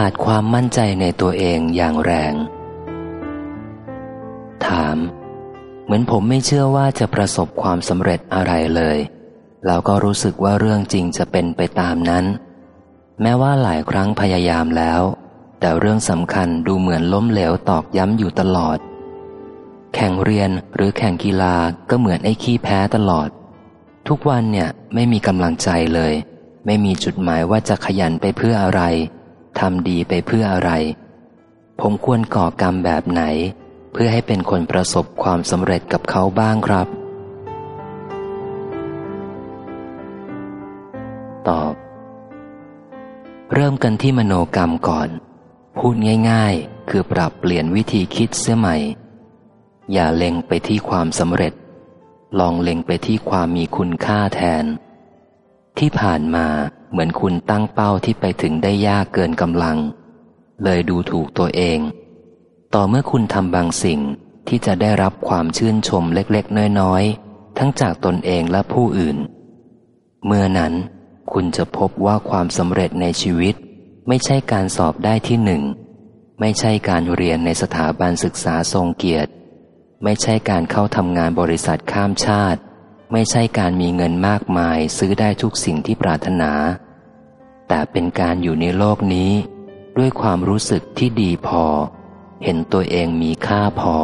ขาดความมั่นใจในตัวเองอย่างแรง ถาม เหมือนผมไม่เชื่อว่าจะประสบความสำเร็จอะไรเลย แล้วก็รู้สึกว่าเรื่องจริงจะเป็นไปตามนั้น แม้ว่าหลายครั้งพยายามแล้ว แต่เรื่องสำคัญดูเหมือนล้มเหลวตอกย้ำอยู่ตลอด แข่งเรียนหรือแข่งกีฬาก็เหมือนไอ้ขี้แพ้ตลอด ทุกวันเนี่ยไม่มีกำลังใจเลย ไม่มีจุดหมายว่าจะขยันไปเพื่ออะไร ทำดีไปเพื่ออะไร ผมควรก่อกรรมแบบไหน เพื่อให้เป็นคนประสบความสำเร็จกับเขาบ้างครับ ตอบ เริ่มกันที่มโนกรรมก่อน พูดง่าย ๆ คือปรับเปลี่ยนวิธีคิดเสียใหม่ อย่าเล็งไปที่ความสำเร็จ ลองเล็งไปที่ความมีคุณค่าแทน ที่ผ่านมาเหมือนคุณตั้งเป้าที่ไปถึงได้ยากเกินกำลัง เลยดูถูกตัวเอง ต่อเมื่อคุณทำบางสิ่งที่จะได้รับความชื่นชมเล็กๆ น้อยๆ ทั้งจากตนเองและผู้อื่น เมื่อนั้นคุณจะพบว่าความสำเร็จในชีวิต ไม่ใช่การสอบได้ที่หนึ่ง ไม่ใช่การเรียนในสถาบันศึกษาทรงเกียรติ ไม่ใช่การเข้าทำงานบริษัทข้ามชาติ ไม่ใช่การมีเงินมากมายซื้อได้ทุกสิ่งที่ปรารถนา แต่เป็นการอยู่ในโลกนี้ ด้วยความรู้สึกที่ดีพอ เห็นตัวเองมีค่าพอ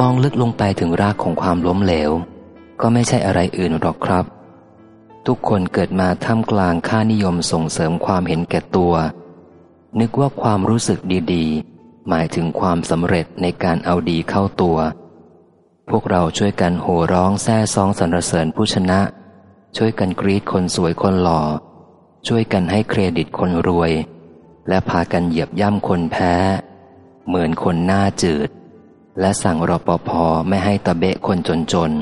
มองลึกลงไปถึงรากของความล้มเหลว ก็ไม่ใช่อะไรอื่นหรอกครับ ทุกคนเกิดมาท่ามกลางค่านิยมส่งเสริมความเห็นแก่ตัว นึกว่าความรู้สึกดีๆ หมายถึงความสำเร็จในการเอาดีเข้าตัว พวกเราช่วยกันโห่ร้องแซ่ซองสรรเสริญผู้ชนะ ช่วยกันกรีดคนสวยคนหล่อ ช่วยกันให้เครดิตคนรวย และพากันเหยียบย่ำคนแพ้ เหมือนคนหน้าจืด และสั่งรปภไม่ให้ตะเบะคนจน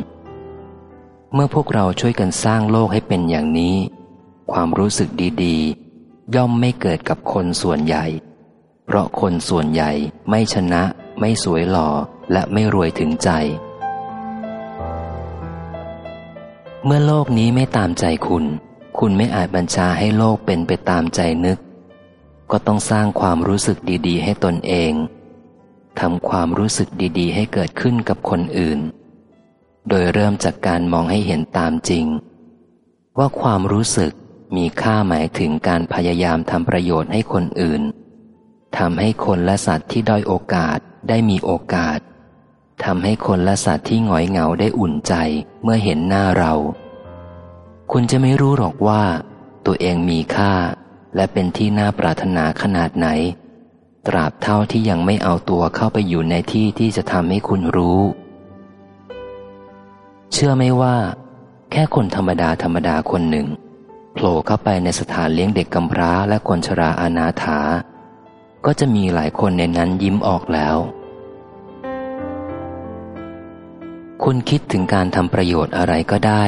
ๆเมื่อพวกเราช่วยกันสร้างโลกให้เป็นอย่างนี้ ความรู้สึกดีๆ ย่อมไม่เกิดกับคนส่วนใหญ่ เพราะคนส่วนใหญ่ไม่ชนะ ไม่สวยหล่อและไม่รวยถึงใจ เมื่อโลกนี้ไม่ตามใจคุณ คุณไม่อาจบัญชาให้โลกเป็นไปตามใจนึก ก็ต้องสร้างความรู้สึกดี ๆ ให้ตนเองทำความรู้สึกดี ๆ ให้เกิดขึ้นกับคนอื่น โดยเริ่มจากการมองให้เห็นตามจริง ว่าความรู้สึกมีค่าหมายถึงการพยายามทำประโยชน์ให้คนอื่นทำให้คนและสัตว์ที่ด้อยโอกาสได้มีโอกาส ทำให้คนและสัตว์ที่หงอยเหงาได้อุ่นใจเมื่อเห็นหน้าเรา คุณจะไม่รู้หรอกว่า ตัวเองมีค่า และเป็นที่น่าปรารถนาขนาดไหน ตราบเท่าที่ยังไม่เอาตัวเข้าไปอยู่ในที่ที่จะทำให้คุณรู้ เชื่อไหมว่า แค่คนธรรมดาธรรมดาคนหนึ่งโผล่เข้าไปในสถานเลี้ยงเด็กกำพร้าและคนชราอนาถา ก็จะมีหลายคนในนั้นยิ้มออกแล้ว คุณคิดถึงการทำประโยชน์อะไรก็ได้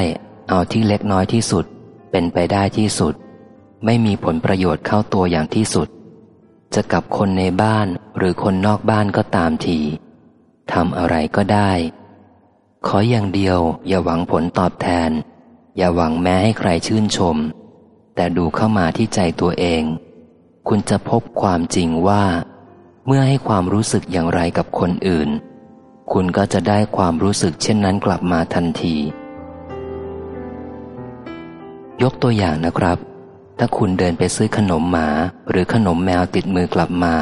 เอาที่เล็กน้อยที่สุด เป็นไปได้ที่สุด ไม่มีผลประโยชน์เข้าตัวอย่างที่สุด จะกับคนในบ้านหรือคนนอกบ้านก็ตามทีทำอะไรก็ได้ ขออย่างเดียว อย่าหวังผลตอบแทน อย่าหวังแม้ให้ใครชื่นชม แต่ดูเข้ามาที่ใจตัวเอง คุณจะพบความจริงว่า เมื่อให้ความรู้สึกอย่างไรกับคนอื่น คุณก็จะได้ความรู้สึกเช่นนั้นกลับมาทันที ยกตัวอย่างนะครับ ถ้าคุณเดินไปซื้อขนมหมาหรือขนมแมวติดมือกลับมา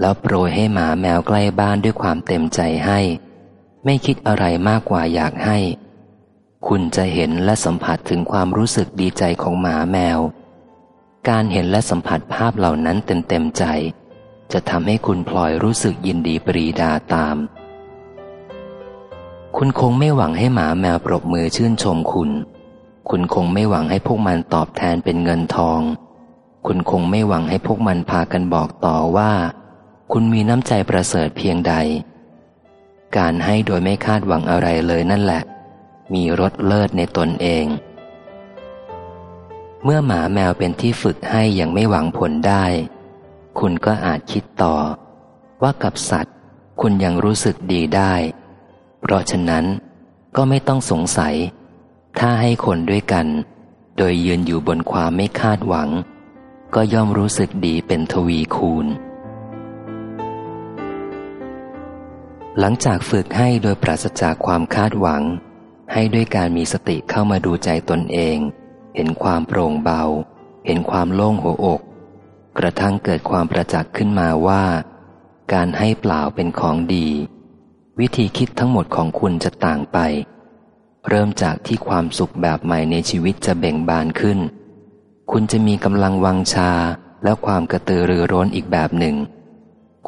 แล้วโปรยให้หมาแมวใกล้บ้านด้วยความเต็มใจให้ ไม่คิดอะไรมากกว่าอยากให้ คุณจะเห็นและสัมผัสถึงความรู้สึกดีใจของหมาแมว การเห็นและสัมผัสภาพเหล่านั้นเต็มเต็มใจจะทำให้คุณพลอยรู้สึกยินดีปรีดาตาม คุณคงไม่หวังให้หมาแมวปรบมือชื่นชมคุณ คุณคงไม่หวังให้พวกมันตอบแทนเป็นเงินทอง คุณคงไม่หวังให้พวกมันพากันบอกต่อว่า คุณมีน้ำใจประเสริฐเพียงใด การให้โดยไม่คาดหวังอะไรเลยนั่นแหละ มีรสเลิศในตนเอง เมื่อหมาแมวเป็นที่ฝึกให้อย่างไม่หวังผลได้ คุณก็อาจคิดต่อ ว่ากับสัตว์ คุณยังรู้สึกดีได้ เพราะฉะนั้นก็ไม่ต้องสงสัย ถ้าให้คนด้วยกัน โดยยืนอยู่บนความไม่คาดหวัง ก็ย่อมรู้สึกดีเป็นทวีคูณ หลังจากฝึกให้โดยปราศจากความคาดหวัง ให้ด้วยการมีสติเข้ามาดูใจตนเอง เห็นความโปร่งเบา เห็นความโล่งหัวอก กระทั่งเกิดความประจักษ์ขึ้นมาว่า การให้เปล่าเป็นของดี วิธีคิดทั้งหมดของคุณจะต่างไป เริ่มจากที่ความสุขแบบใหม่ในชีวิตจะเบ่งบานขึ้น คุณจะมีกำลังวังชาและความกระตือรือร้นอีกแบบหนึ่ง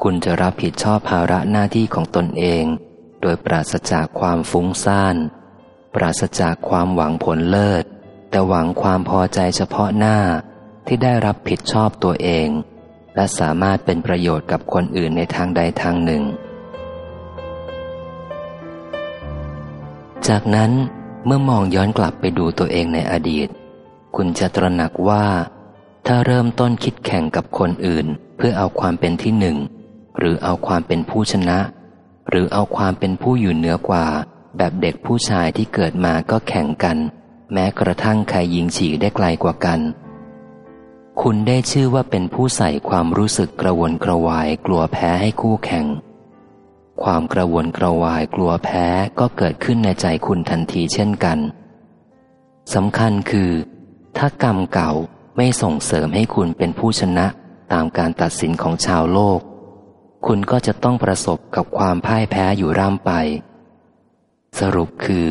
คุณจะรับผิดชอบภาระหน้าที่ของตนเอง โดยปราศจากความฟุ้งซ่าน ปราศจากความหวังผลเลิศ แต่หวังความพอใจเฉพาะหน้าที่ได้รับผิดชอบตัวเอง และสามารถเป็นประโยชน์กับคนอื่นในทางใดทางหนึ่ง จากนั้นเมื่อมองย้อนกลับไปดูตัวเองในอดีต คุณจะตระหนักว่า ถ้าเริ่มต้นคิดแข่งกับคนอื่น เพื่อเอาความเป็นที่หนึ่ง หรือเอาความเป็นผู้ชนะ หรือเอาความเป็นผู้อยู่เหนือกว่า แบบเด็กผู้ชายที่เกิดมาก็แข่งกัน แม้กระทั่งใครยิงฉีกได้ไกลกว่ากัน คุณได้ชื่อว่าเป็นผู้ใส่ความรู้สึกกระวนกระวายกลัวแพ้ให้คู่แข่ง ความกระวนกระวายกลัวแพ้ก็เกิดขึ้นในใจคุณทันทีเช่นกันสำคัญคือ ถ้ากรรมเก่าไม่ส่งเสริมให้คุณเป็นผู้ชนะตามการตัดสินของชาวโลก คุณก็จะต้องประสบกับความพ่ายแพ้อยู่ร่ำไป สรุปคือ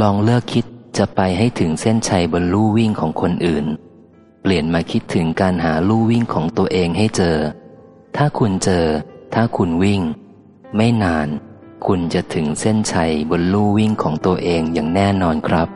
ลองเลิกคิดจะไปให้ถึงเส้นชัยบนลู่วิ่งของคนอื่น เปลี่ยนมาคิดถึงการหาลู่วิ่งของตัวเองให้เจอ ถ้าคุณเจอ ถ้าคุณวิ่ง ไม่นาน คุณจะถึงเส้นชัยบนลู่วิ่งของตัวเองอย่างแน่นอนครับ